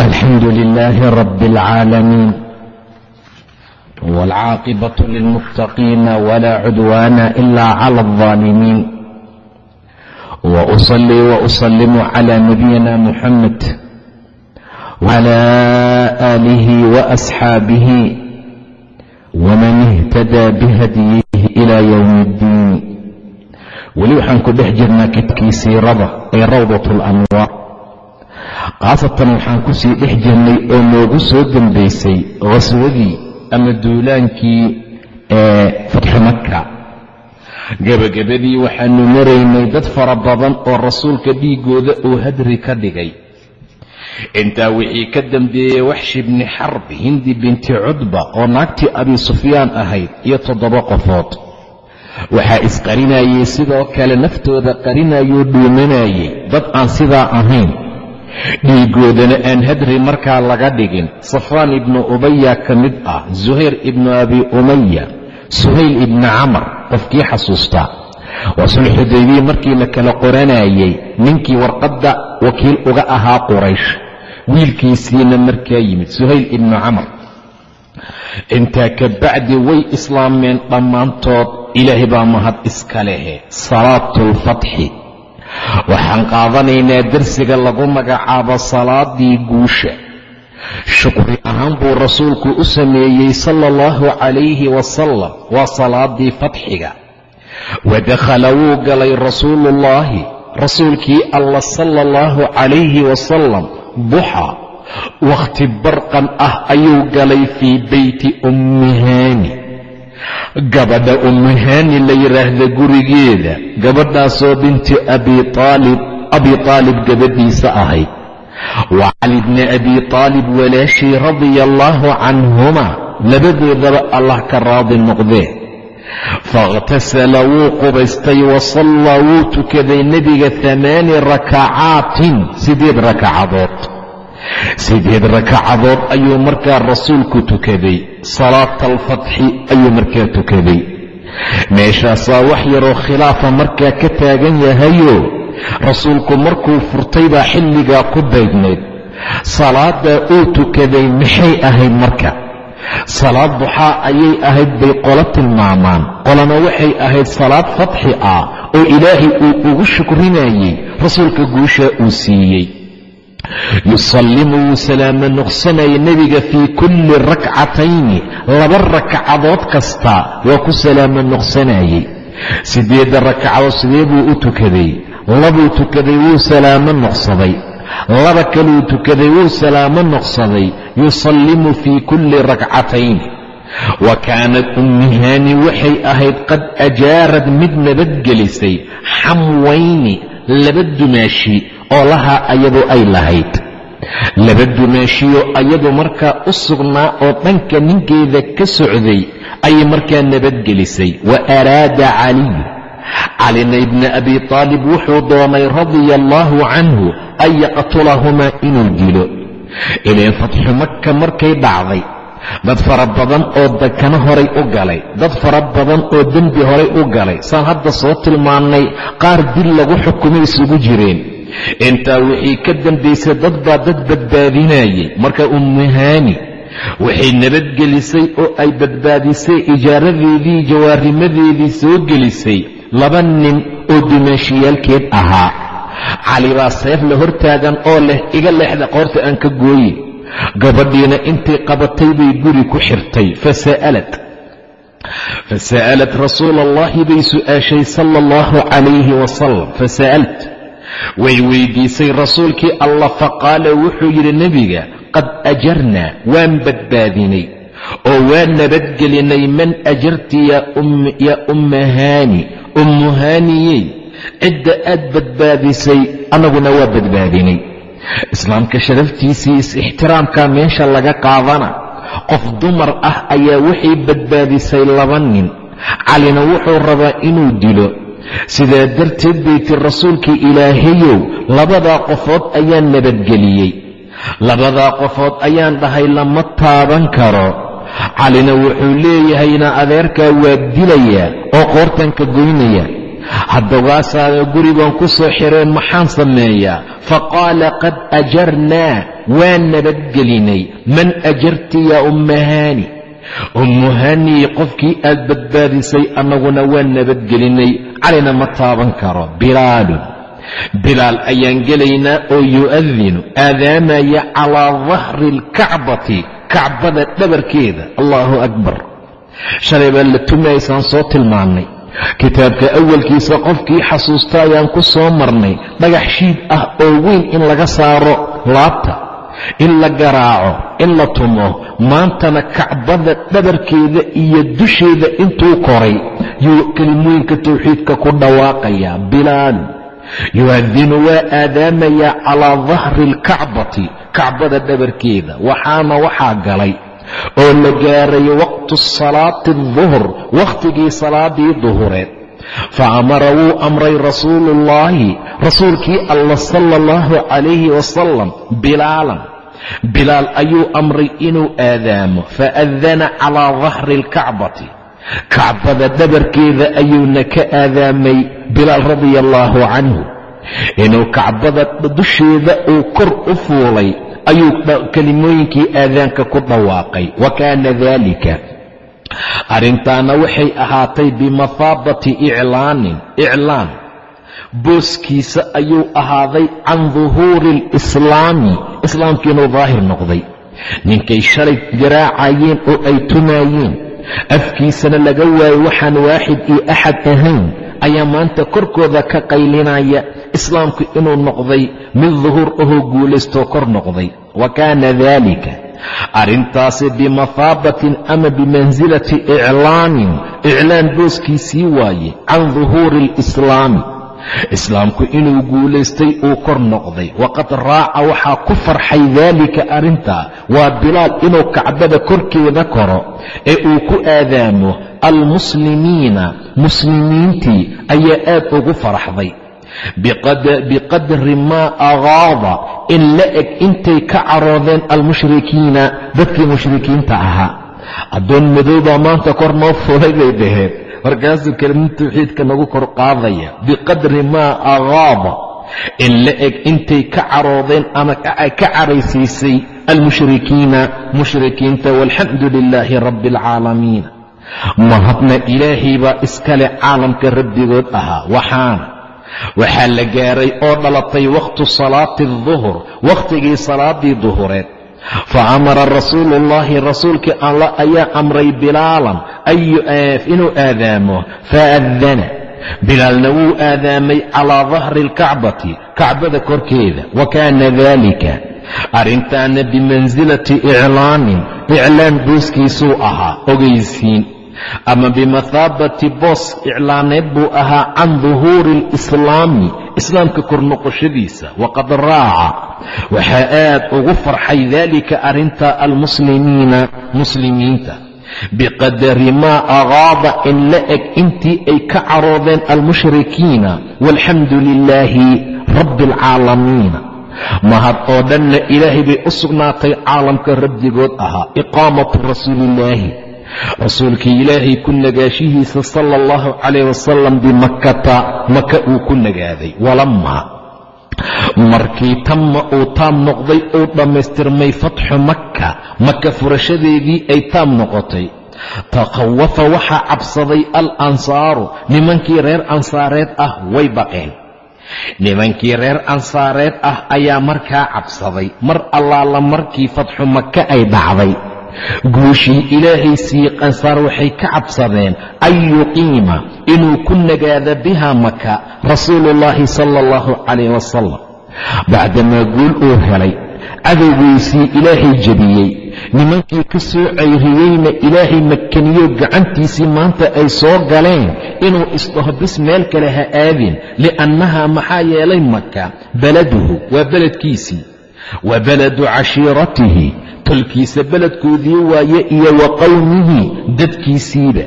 الحمد لله رب العالمين والعاقبة للمتقين ولا عدوان إلا على الظالمين وأصلي وأسلم على نبينا محمد وعلى آله وأصحابه ومن اهتدى بهديه إلى يوم الدين weli waxaan ku dhex jirnaa kidkii siirada ee rawdat alanwaar khaasatan waxaan ku sii dhex jirnay oo noogu soo dambaysay khaswadii ama duulaankii ee fatxi maka gebagabadii waxaanu maraynay dad fara badan oo rasuulka dhiiggooda uu hadri ka dhigay. Intaa wixii ka dambeeyey waxshi bni xarb hindi binti cudba oo naagtii abi sufyaan ahayd iyo toddoba qofood. Waxaa isqarinayey sidoo kale naftooda qarinayoo dhuumanayay dad aan sidaa ahayn dhiigoodana aan hadri markaa laga dhigin. Safaan ibnu ubaya ka mid ah zuhayr ibnu abi umaya suhayl ibni camar qofkii xasuustaa waa sulxudaybiya markii la kala qoranayey ninkii warqadda wakiil uga ahaa quraysh. Wiilkiisiina markaa yimid suhayl ibnu camar. Intaa ka bacdi way islaameen dhammaantood ilaahay baa mahad iska lehe. Salaatulfatxi waxaan qaadanaynaa darsiga lagu magacaabo salaadii guusha. Shukri ahaan buu rasuulku u sameeyey sala allahu calayhi wasalam waa salaadii fatxiga. Wadakhala wuu galay rasuuluullaahi rasuulkii alla sala allahu calayhi wasalam duxa wakhti barqan ah ayuu galay fii beyti ummihaani gabadha ummuhaani la yidhaahda gurigeeda. Gabadhaasoo binti abi aalib gabadhiisa ahayd wa cali bni abi aalib walaashii radia allaahu canhuma labadoodaba allah ka raadi noqdee. Faاkhtasala wuu qubaystay wasallaa wuu tukaday nebiga amaani rakacaatin sideed rakacadood sideed rakacadood ayuu markaa rasuulku tukaday salaata alfatxi ayuu markaa tukaday. Meeshaasaa wax yaroo khilaafa markaa ka taagan yahayo rasuulku markuu furtay baa xilligaa ku baydnayd salaaddaa uu tukaday maxay ahayd marka? Salaad duxaa ayay ahayd bay qolo tilmaamaan. Qolana waxay ahayd salaad fatxi ah oo ilaahay uu ugu shukrinayey rasuulka guushaa uu siiyey yusallimu wuu salaamo noqsanaya nebiga fii kulli rakcatayni laba rakcadood kasta waa ku salaamo noqsanayey sideedda rakcadood sidee buu u tukaday labuu tukaday wuu salaamo noqsaday laba kaluu tukaday wuu salaamo noqsaday yusallimu fii kulli rakcatayni wa kaanat ummihaani waxay ahayd qad ajaarad mid nabadgelisay xamwayni laba dumaashi oo lahaa ayadu ay lahayd. Laba dumaashiyo ayadu markaa u sugnaa oo dhanka ninkeeda ka socday ayay markaa nabadgelisay wa araada caliy calina ibna abi taalib wuxuu doonay radia allaahu canhu an yaqtulahumaa inuu dilo ileen fatxu maka markay dhacday dad fara badan oo dakano horay u galay dad fara badan oo dembi horay u galay. Saan hadda soo tilmaannay qaar dil lagu xukumay isugu jireen intaa wixii ka dambaysay dad baa dad badbaadinayay. Marka ummuhaani waxay nabadgelisay oo ay badbaadisay ijaaradeedii jawaarimadeedii soo gelisay laba nin oo dumaashiyaalkeed ahaa. Cali baa seef la hortaagan oo leh iga leexda qoorta aan ka gooye. Gabadhiina intay qabatay bay guri ku xirtay. Fasa'alat fasa'alat rasuula allahi bay su'aashay sala allahu calayhi wasalam fasa'alt way weydiisay rasuulkii allah faqaala wuxuu yidhi nebiga qad ajarnaa waan badbaadinay oo waan nabadgelinay man ajarti yaa ummahaani ummuhaaniyey cidda aad badbaadisay annaguna waa badbaadinay. Islaamka sharaftiisii is-ixtiraamkaa meesha laga qaadana qof dumar ah ayaa waxay badbaadisay laba nin calina wuxuu rabaa inuu dilo sidaa darteed bay ti rasuulkii ilaahayow labadaa qofood ayaan nabadgeliyey. Labadaa qofood ayaan dhahay lama taaban karo. Calina wuxuu leeyahayna adeerkaa waa dilayaa oo qoortanka goynaya. Haddawaasaada gurigan ku soo xireen maxaan sameeyaa? Faqaala qad ajarnaa waan nabadgelinay. Man ajarti yaa ummahaani? Ummuhanii qofkii aad badbaadisay annaguna waan nabadgelinay calina ma taaban karo. Bilaalun bilaal ayaan gelaynaa oo yu'adinu. Aadaamaya calaa dahri alkacbati kacbada dhabarkeeda. Allaahu akbar. Shalay baa la tumaysaan soo tilmaannay. Kitaabka awalkiisa qofkii xasuusta ayaan ku soo marnay. Dhagax shiid ah oo weyn in laga saaro laabta in la garaaco in la tumo maantana kacbada dhabarkeeda iyo dusheeda intuu koray yuu kelimooyinka tawxiidka ku dhawaaqayaa bilaal. Yu'adinu waa aadaamayaa calaa dahri alkacbati kacbada dhabarkeeda waxaana waxaa galay oo la gaaray waqtu salaati aduhr wakhtigii salaadii duhureed fa wuu amray rasuuluullaahi rasuulkii alla sala allahu calayhi wasalam bilaalan bilaal ayuu amray inuu aadaamo faadana calaa dahri alkacbati kacbada dhabarkeeda ayuuna ka aadaamay bilaal radia allaahu canhu inuu kacbada dusheeda uu kor u fuulay ayuu kelimooyinkii aadaanka ku dhawaaqay wa kaana daalika arrintaana waxay ahaatay bimahaabati iclaanin iclaan. Booskiisa ayuu ahaaday can duhuuri alislaami islaamkii inuu daahir noqday. Ninkay shalay garaacayeen oo ay tumaayeen. Afkiisana laga waayo waxaan waaxid iyo axad ahayn ayaa maanta korkooda ka qaylinaya islaamku inuu noqday mid duhuur ahoo guulaystoo kor noqday. Wa kaana daalika arrintaasi bimahaabatin ama bimansilati iclaanin iclaan booskiisii waaye can duhuuri alislaami. Islaamku inuu guulaystay uu kor noqday. Waqad raaca waxaa ku farxay daalika arrintaa. Waa bilaal inuu kacbada korkeeda koro ee uu ku aadaamo almuslimiina. Muslimiintii ayaa aad ugu faraxday biqadri maa agaada in la eg intay ka caroodeen almushrikiina dadkii mushrikiinta ahaa. Addoon madoobaa maanta kor noo fulay bay dhaheen. Markaasuu kelimad tawxiidka nagu kor qaadaya. Biqadri maa agaada in la eg intay ka caroodeen ama ka caraysiisay almushrikiina mushrikiinta walxamdu lilaahi rabbi alcaalamiin mahadna ilaahay baa iskale caalamka rabbigood ahaa. Waxaana waxaa la gaaray oo dhalatay wakhtu salaati aduhur wakhtigii salaadii duhureed. Fa amara rasuulu ullaahi rasuulkii alla ayaa amray bilaalan inuu aadaamo. Faadana bilaalna wuu aadaamay calaa dahri alkacbati kacbada korkeeda. Wa kaana dalika arrintaana bimansilati iclaanin iclaan booskiisuu ahaa ogaysiin ama bimathaabati boos iclaaneed buu ahaa can duhuuri alislaami islaamka kor noqoshadiisa waqad raaca. Waxaa aad ugu farxay daalika arrinta almuslimiina muslimiinta. Biqadari maa agaada in la eg intii ay ka caroodeen almushrikiina walxamdu lilaahi rabbi alcaalamiina mahad oo dhanna ilaahay bay u sugnaatay caalamka rabbigood ahaa iqaamatu rasuuliillaahi rasuulkii ilaahay ku nagaashihiisa sala allahu calayh wasalam bimakkata maka uu ku nagaaday. Walammaa markii tamma uu taam noqday uu dhammaystirmay fatxu makka maka furashadeedii ay taam noqotay. Takhawafa waxaa cabsaday al ansaaru nimankii reer ansaareed ah way baqeen. Nimankii reer ansaareed ah ayaa markaa cabsaday. Mar allaala markii fatxu maka ay dhacday guushii ilaahay siiyey ansaar waxay ka cabsadeen an yuqiima inuu ku nagaado biha maka rasuuluullaahi sala allahu calayh wasalam bacdamaa guul uu helay cadowgiisii ilaahay jebiyey nimankii ka soo cayriyeyna ilaahay makaniyo gacantiisii maanta ay soo galeen inuu isdhaho bis meel kale ha aadin li'annahaa maxaa yeelay maka beladuhu waa beledkiisii wa beladu cashiiratihi tolkiisa beledkoodii waaye iyo wa qowmihi dadkiisiiba.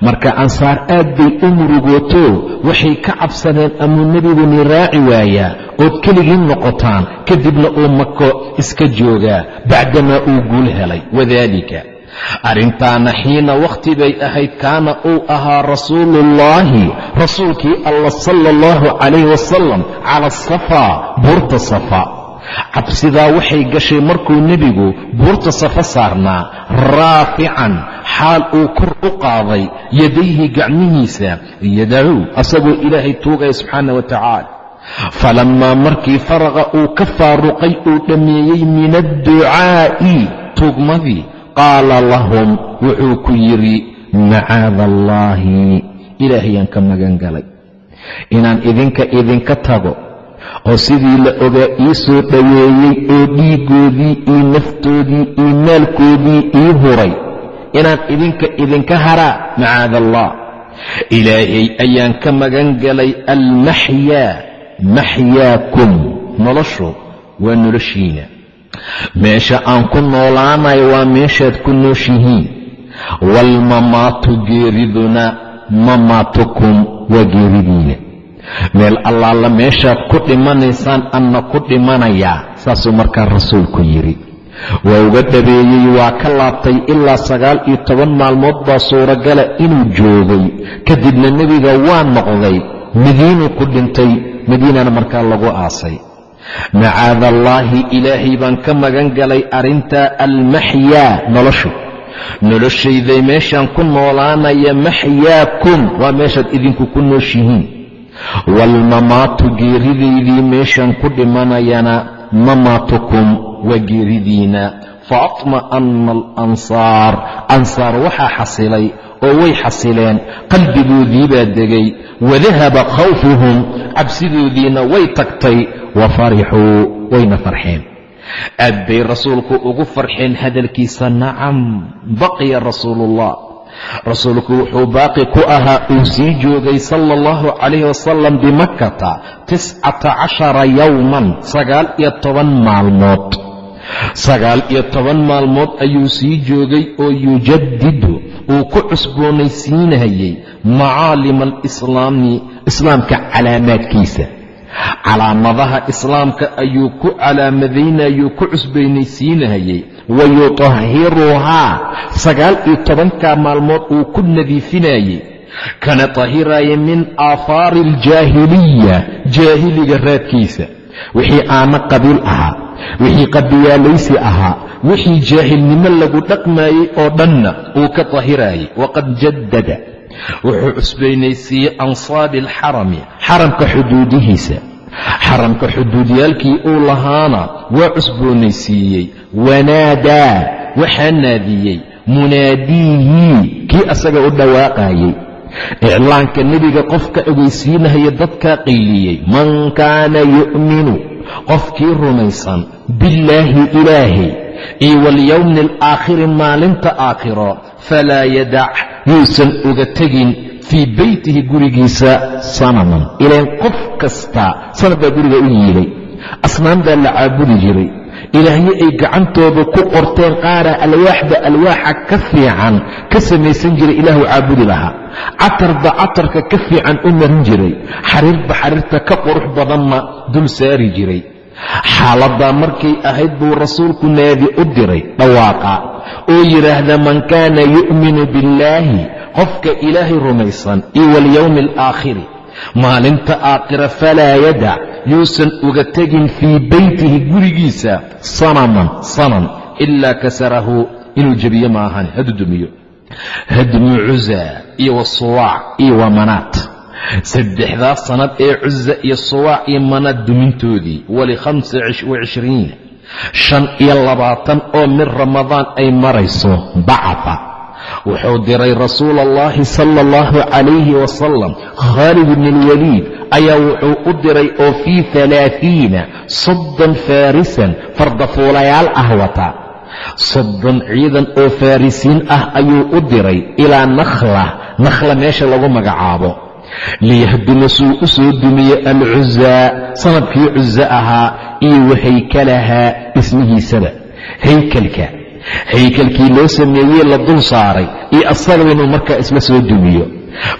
Marka ansaar aad bay u murugooto waxay ka cabsadeen amuu nebiguni raaci waayaa ood keligii noqotaan kadibna uu mako iska joogaa bacdamaa uu guul helay wadaalika. Arrintaana xiina wakhti bay ahayd kaana uu ahaa rasuuluullaahi rasuulkii alla sala allahu calayh wasalam cala asafaa buurta safa cabsidaa waxay gashay markuu nebigu buurta safa saarnaa raafican xaal uu kor u qaaday yadayhi gacmihiisa yadacow asagoo ilaahay tuugaya subxaana wa tacaala. Falammaa markii faraqa uu ka faaruqay uu dhammeeyey min adducaa'i tuugmadii qaala lahum wuxuu ku yidhi macaada allaahi ilaahayaan ka magan galay. Inaan idinka idinka tago oo sidii la ogaa ii soo dhoweeyey oo dhiiggoodii io naftoodii iyo maalkoodii ii huray. Inaan idinka idinka haraa macaada allah ilaahay ayaan ka magan galay almaxyaa maxyaakum noloshu waa noloshiina. Meesha aan ku noolaanayo waa meeshaad ku nooshihiin. Waalmamaatu geeriduna mamaatukum waa geeridiina meel allaala meeshaad ku dhimanaysaan anna ku dhimanayaa saasuu markaa rasuulku yidhi. Waa uga dhabeeyey waa ka laabtay ilaa sagaal iyo toban maalmood baa suuragala inuu joogay. Kadibna nebiga waa noqday madiinuu ku dhintay madiinana markaa lagu aasay. Macaada allaahi ilaahay baan ka magan galay arrintaa almaxyaa noloshu. Noloshayday meeshaan ku noolaanaya maxyaakum waa meeshaad idinku ku nooshihiin waalmamaatu geeridaydii meeshaan ku dhimanayana mamaatukum waa geeridiina fa atma'anna alansaar ansaar waxaa xasilay oo way xasileen. Qalbigoodii baa degay. Wadahaba khawfuhum. Cabsidoodiina way tagtay. Wa farixuu wayna farxeen. Aad bay rasuulku ugu farxeen hadalkiisa. Nacam baqiya rasuuluullah rasuulku wuxuu baaqi ku ahaa uu sii joogay sala allahu calayh wasalam bimakkata tiscata cashara yowman sagaal iyo toban maalmood. Sagaal iyo toban maalmood ayuu sii joogay oo yujadidu uu ku cusboonaysiinayay macaalima alislaami islaamka calaamaadkiisa. Calaamadaha islaamka ayuu ku calaamadaynayuu ku cusbaynaysiinayay wayutahiruhaa sagaal iyo tobankaa maalmood uu ku nadiifinayey kana tahiraya min aafaari aljaahiliya jaahiliga raadkiisa wixii aana qabiil ahaa wixii qabiyaalaysi ahaa wixii jaahilnimo lagu dhaqmaayey oo dhanna uu ka tahiraayey waqad jaddada wuxuu cusbaynaysiiyey ansaabi alxarami xaramka xuduudihiisa xaramka xuduudyaalkii uu lahaana waa cusboonaysiiyey wanaadaa waxaa naadiyey munaadiihii kii asaga u dhawaaqayey. Iclaanka nebiga qofka ogeysiinahaya dadkaa qayliyey man kaana yu'minu qofkii rumaysan billaahi ilaahay iyo walyowmi alaakhiri maalinta aakhiro falaa yadac yuusan uga tegin fii beytihi gurigiisa sanaman ilaan qof kasta sanad baa guriga u yiilay. Asnaan baa la caabudi jiray. Ilaahyo ay gacantooda ku qorteen qaara alwaaxba alwaaxa ka fiican ka samaysan jiray ilaahu caabudi lahaa. Catarba catarka ka fiican u marin jiray. Xariirba xariirta ka qurux badanna dul saari jiray. Xaaladdaa markay ahayd buu rasuulku naadi u diray dhawaaqa. Oo yidhaahda man kaana yu'minu billaahi qofka ilaahay rumaysan iyo walyowmi alaakhiri maalinta aakhira falaa yadac yuusan uga tegin fii beytihi gurigiisa sanaman sanan ilaa kasarahu inuu jebiyo maahan hadu dumiyo hadmu cuza iyo wasuwaac iyo wamanaat saddexdaa sannad ee cuza iyo suwaac iyo manaad dumintoodii walikhamsa wacishriina shan iyo labaatan oo min ramadaan ay marayso bacata wuxuu diray rasuula allahi sala allahu calayhi wasalam khaalid bni alwaliid ayaa wuxuu u diray oo fii halaahiina soddon faarisan fardafuulayaal ah wata. Soddon ciidan oo farrisiin ah ayuu u diray ilaa nakhla nakhla meesha lagu magacaabo. Liyahduma suu u soo dumiye alcuzaa sannadkii cuzo ahaa iyo wahaykalahaa dhismihiisaba haykalka haykalkii loo sameeyey la dul saaray iyo asagaba inuu markaa isla soo dumiyo.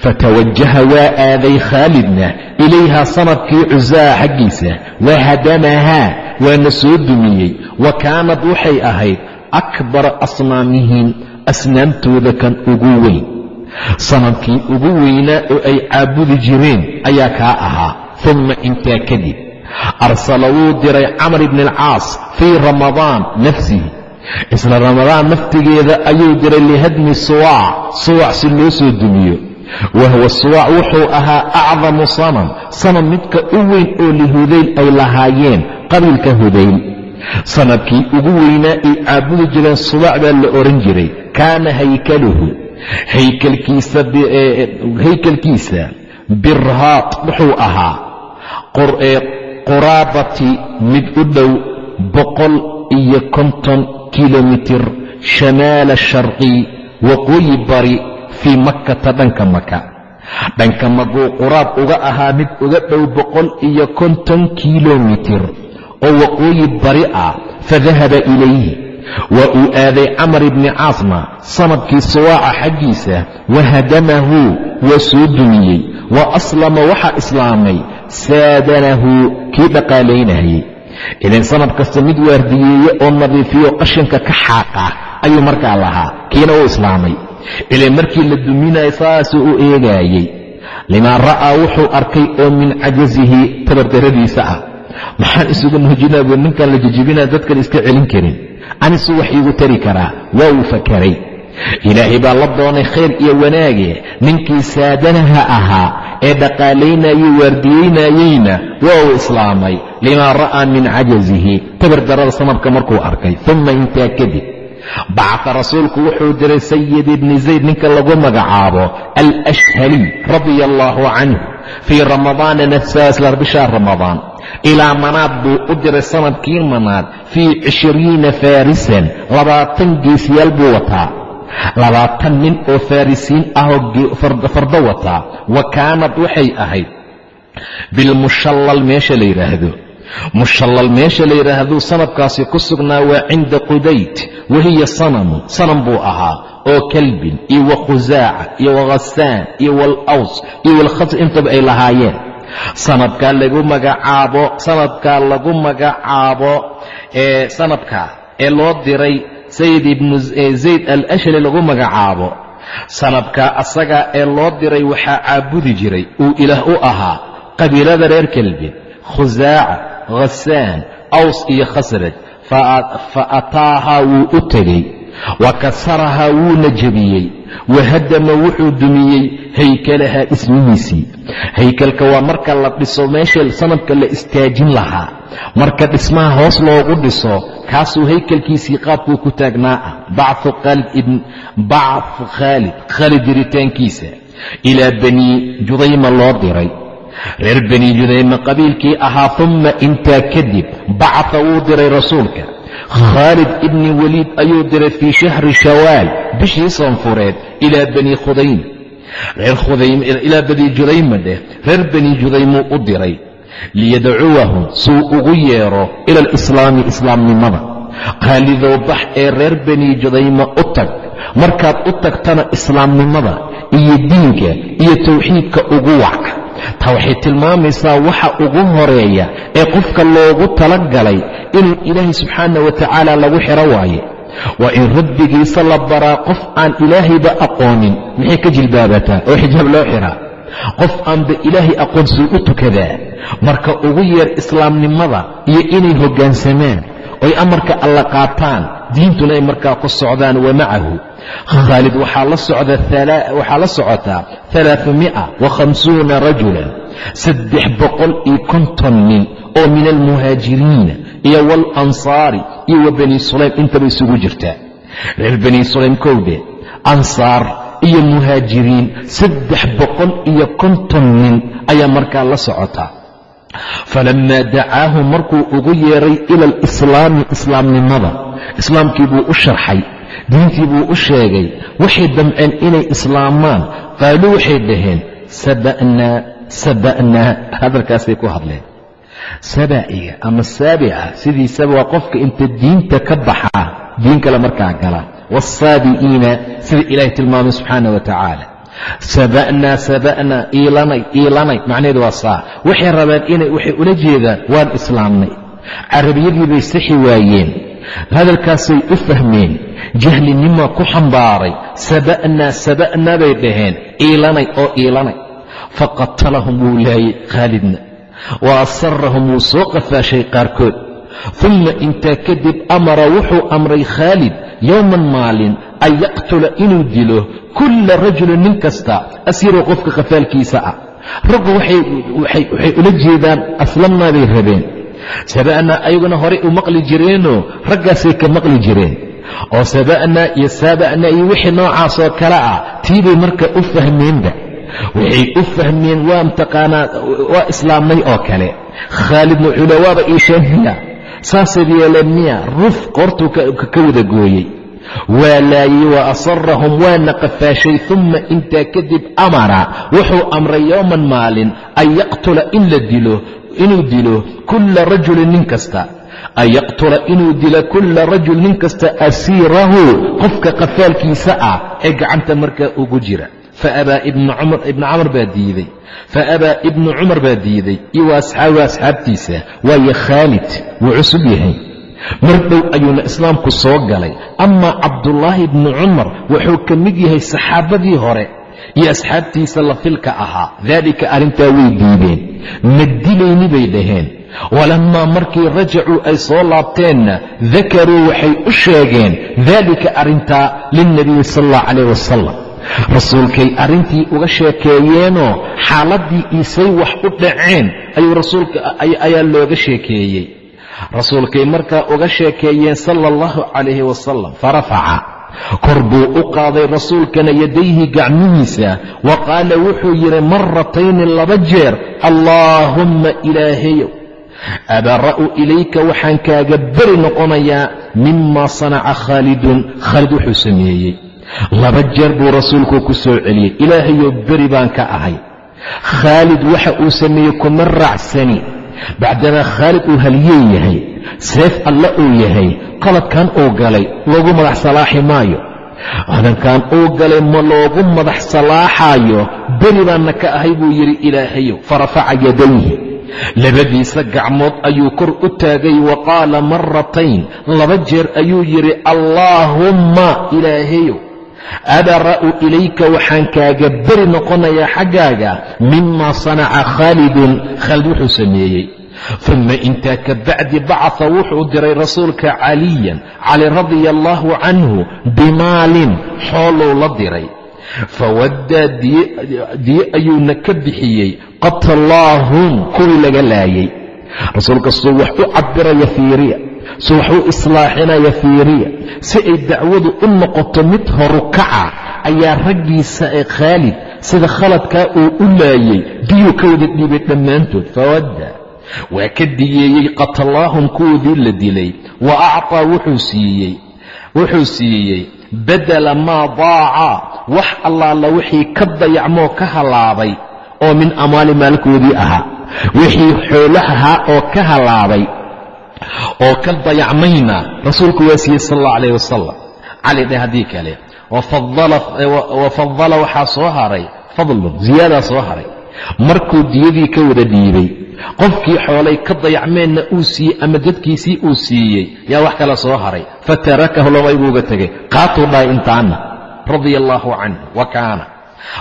Fatawajaha waa aaday khaalidna ilayhaa sannadkii cuzaa xaggiisa wa hadamahaa waana soo dumiyey. Wa kaanad waxay ahayd akbara asnaamihim asnaamtooda kan ugu weyn. Sanadkii ugu weynaa oo ay caabudi jireen ayaa kaa ahaa uma intaa kadib. Arsala wuu diray camr ibni alcaas fii ramadaan nafsihi isla ramadaan naftigeeda ayuu diray lihadmi suwaac suwac si loo soo dumiyo. Wahwa suwaac wuxuu ahaa acdamu sanam sanam midka u weyn oo lihudayl ay lahaayeen qabiilka hudayl sannadkii ugu weynaa ay caabudi jireen suwaac baa la ohan jiray kaana haykaluhu. Haykalkiisa birhaat wuxuu ahaa quraabati mid u dhow boqol iyo konton kilomitir shamaala sharqi waqooyi bari fii makkata dhanka maka dhanka maguu quraab uga ahaa mid uga dhow boqol iyo konton kilomitir oo waqooyi bari ah fadahaba ilayhi. Waa uu aaday camar ibni caasna sannadkii suwaaca xaggiisa wahadamahu waa soo dumiyey wa aslama waxaa islaamay saadanahu kii dhaqaalaynayay ilan sanad kasta mid waardiyeeye oo nadiifiyo qashinka ka xaaqa ayuu markaa lahaa kiina uu islaamay. Ilan markii la duminayo saasuu u eegaayey. Limaa ra'aa wuxuu arkay oo min cajasihi tabardaradiisa ah. Maxaan isugu muujinaa buu ninkan la jijibinaa dadkan iska celin karin. Anisu wax iigu tari karaa waa uu fakaray ilaahay baa la doonay khayr iyo wanaage ninkii saadanaha ahaa ee dhaqaalaynayey waardiyeynayeyna waa uu islaamay limaa ra'aa min cajazihi tabardarada sanabka markuu arkay uma intaa kadib bacata rasuulku wuxuu diray sayid ibni zayd ninka lagu magacaabo alashhali radia allaahu canhu fii ramadaana nafsaaslar bishaa ramadaan ilaa manaad buu u diray sannadkii manaad fii cishiriina faarisan labaatan geesiyaal buu wataa. Labaatan nin oo farrisiin ahoo fardo wataa. Wa kaanad waxay ahayd bilmushallal meesha la yidhaahdo mushallal meesha la yidhaahdo sanadkaasi ku sugnaa waa cinda qudayd wahiya sanamu sanam buu ahaa oo kalbin iyo wa khusaaca iyo wakhasaan iyo waalaws iyo walkhasr intaba ay lahaayeen. Sanadkaa lagu magacaabo sanadkaa lagu magacaabo ee sanadkaa ee loo diray sayid ibnu zayd alashali lagu magacaabo. Sanadkaa asagaa ee loo diray waxaa caabudi jiray uu ilaah u ahaa qabiilada reer kelbin khusaaca khasaan aws iyo khasraj fa ataahaa wuu u tegey wa kasarahaa wuuna jebiyey wahadama wuxuu dumiyey haykalahaa dhismihiisii haykalka waa marka la dhiso meesha sanadka la istaajin lahaa. Marka dhismaha hoos loogu dhiso kaasuu haykalkiisii qaabkuu ku taagnaa ah bacu khaalid khaalid diritaankiisa ilaa bani judayma loo diray reer bani judayma qabiilkii ahaa umma intaa kadib bacaa wuu diray rasuulka. Khaalid ibni waliid ayuu diray fii shahri shawaal bishii sanfureed ilaa bani khudaym ilaa bani judayma dheh reer bani judaymuu u diray liyadcuwahum suu ugu yeero ila alislaami islaamnimada. Khaalidow bax ee reer bani judayma u tag markaad u tagtana islaamnimada iyo diinka iyo tawxiidka ugu wac taa waxay tilmaamaysaa waxa ugu horreeya ee qofka loogu talagalay inuu ilaahay subxaana wa tacaala lagu xiro waaye. Waa in rabbigiisa la baraa qof aan ilaahayba aqoonin. Maxay ka jilbaabataa oo xijaab loo xiraa. Qof aanba ilaahay aqoon suu u tukadaa. Marka ugu yeer islaamnimada iyo inay hoggaansamaan oy amarka alla qaataan diintuna ay markaa ku socdaan wa macahu khaalid waxaa la socotaa alaaamia wahamsuuna rajulan saddex boqol iyo konton nin oo min almuhaajiriina iyo waalansaari iyo wa bani sulaym intaba isugu jirtaa reer bani sulaym kowde ansaar iyo muhaajiriin saddex boqol iyo konton nin ayaa markaa la socotaa falammaa dacaahu markuu ugu yeeray ila alislaami islaamnimada islaamkii buu u sharxay diintii buu u sheegay waxay damceen inay islaamaan. Qaaluu waxay dhaheen saba'naa saba'naa hadalkaasay ku hadleen. Sabaa'iga ama saabica sidiisaba waa qofka inta diinta ka baxa diin kale markaa gala. Waasaabi'iina sida ilaahay tilmaamay subxaana wa tacaala saba'naa saba'naa iilanay iilanay macnaheedu waa saa. Waxay rabeen inay waxay ula jeedaan waan islaamnay. Carabiyadii bay sixi waayeen hadalkaasay u fahmeen jahlinima ku xambaaray saba'naa saba'naa bay dhaheen iilanay oo iilanay. Faqatalahum wuu laayay khaalidna wa asarahum wuu soo qafaashay qaarkood. Uma intaa kadib amara wuxuu amray khaalid yowman maalin an yaqtula inuu dilo kulla rajulin nin kasta asiroo qofka qafaalkiisa ah. Raggu waxay ula jeedaan aslamnaa bay rabeen saba'naa ayaguna horay u maqli jireenoo raggaasay ka maqli jireen. Oo saba'naa iyo saaba'naa iyo wixii noocaasoo kale ah tiibay marka u fahmeenba. Waxay u fahmeen waa mtaqaanaa waa islaamnay oo kale. Khaalidna wuxuu le waaba iisheen miya saasayd yeeleen miya ruf qoortuu ka wada gooyey. Waa laayey wa asarahum waana qafaashay uma intaa kadib amara wuxuu amray yowman maalin an yaqtula in la dilo inuu dilo kulla rajulin nin kasta. An yaqtula inuu dilo kulla rajul nin kasta asiirahu qofka qafaalkiisa ah ee gacanta markaa ugu jira. Faabaa ibnu camar baa diiday. Faabaa ibnu cumar baa diiday. Iyo waa asxaabtiisa. Waayo khaalid wuu cusub yahay. Mar dhow ayuuna islaamku soo galay. Amaa cabdullaahi ibnu cumar wuxuu ka mid yahay saxaabadii hore iyo asxaabtiisa la filka ahaa. Daalika arrintaa way diideen. Ma dilayni bay dhaheen. Walammaa markii rajacuu ay soo laabteenna dakaruu waxay u sheegeen daalika arrintaa lilnabiyi sal allah calayh wasalam rasuulkay arrintii uga sheekeeyeenoo xaaladdii isay wax u dhaceen ayuu rasuulka ayaa looga sheekeeyey. Rasuulkay markaa uga sheekeeyeen sala allahu calayhi wasalam farafaca kor buu u qaaday rasuulkana yadayhi gacmihiisa wa qaala wuxuu yidhi maratayni laba jeer allaahumma ilaahayow abara'u ilayka waxaan kaaga beri noqonayaa mimaa sanaca khaalidun khaalid wuxuu sameeyey. Laba jeer buu rasuulku ku soo celiyey ilaahayow beri baan ka ahay. Khaalid waxa uu sameeyey kuma raacsani. Bacdamaa khaalid uu haliyey yahay seef alle uu yahay qaladkan uu galay loogu madax salaaxi maayo. Qaladkan uu galay ma loogu madax salaaxaayo beri baanna ka ahay buu yidhi ilaahayow farafaca yadayhi. Labadiisa gacmood ayuu kor u taagay wa qaala maratayn laba jeer ayuu yidhi allaahumma ilaahayow abara'u ilayka waxaan kaaga beri noqonayaa xaggaaga mimaa sanaca khaalidun khaalid wuxuu sameeyey uma intaa ka bacdi bacaa wuxuu diray rasuulka caliyan cali radia allaahu canhu bimaalin xooluu la diray. Fawaddaa diye ayuuna ka bixiyey qatlaahum kuwii laga laayay. Rasuulka suu wax u cabiraya fiiriya su wax u islaaxinaya fiiriya si ay dacwadu u noqoto mid horukaca ayaa raggiisa ee khaalid sida khaladkaa uu u laayey diyuu ka wada dhiibay dhammaantood fawadda waa ka diyeeyey qatlaahum kuwoodii la dilay. Wa acطaa wuxuu siiyey badala maa daaca. Wax allaala wixii ka dayacmoo ka halaabay oo min amaali maalkoodii ahaa. Wixii xoolahahaa oo ka halaabay oo ka dayacmayna rasuulku waa siiyey sal allah calayh wasalam cali dheh haddii kale wafadala waxaa soo haray fadlun ziyaadaa soo haray markuu diyadii ka wada dhiibay qofkii xoolay ka dayacmeenna uu siiyey ama dadkiisii uu siiyey yaa wax kale soo haray. Fatarakahu labay buuga tegay qaatuu dhahay intaana. Radia allaahu canhu wa kaana.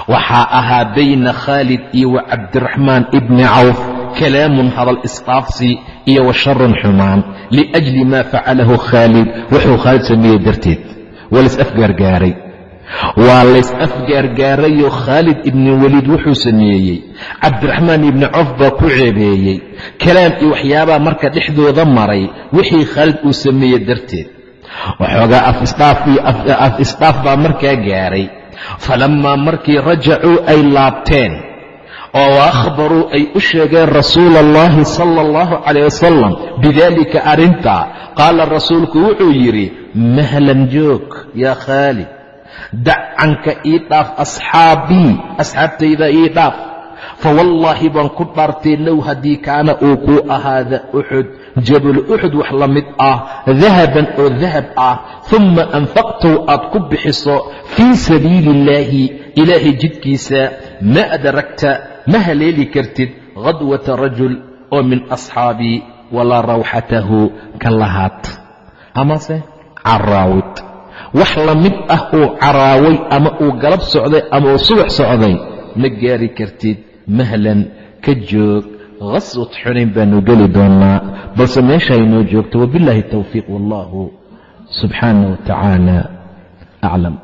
Waxaa ahaa bayna khaalid iyo wa cabdiraxmaan ibni cawf. Kalaamun hadal isqaafsi iyo wa sharun xumaan. Liajli maa facalahu khaalid. Wuxuu khaalid sameeyey darteed. Waa lays afgaargaaray waa lays afgaargaarayoo khaalid ibni weliid wuxuu sameeyey. Cabdiraxmaan ibni cof baa ku ceebeeyey. Kalaam iyo waxyaabaa marka dhexdooda maray wixii khaalid uu sameeyey darteed. Waxoogaa af isdhaaf baa markaa gaaray. Falammaa markii rajacuu ay laabteen oo waahbaruu ay u sheegeen rasuula allahi sala allahu calayh wasalam bidaalika arrintaa qaala rasuulku wuxuu yidhi mahlan joog yaa khaalid dacanka ii dhaaf asxaabii asxaabtayda ii dhaaf. Fawallaahi baan ku dhaartay low haddii kaana uu kuu ahaada uxud jabalu uxud wax la mid ah dahaban oo dahab ah. Humma anfaqtow aad ku bixiso fii sabiili illaahi ilaahay jidkiisa ma adragta ma haleeli kartid khadwata rajul oo min asxaabii walaa rawxatahu ka lahaad. Amase caraawid wax la mid ah uu caraaway ama uu galab socday ama uu subax socday ma gaari kartid mahlan ka joog khaswat xunayn baanu geli doonnaa balse meeshaynoo joogto wabilaahi towfiiq wallahu subxaanah wa tacaala aclam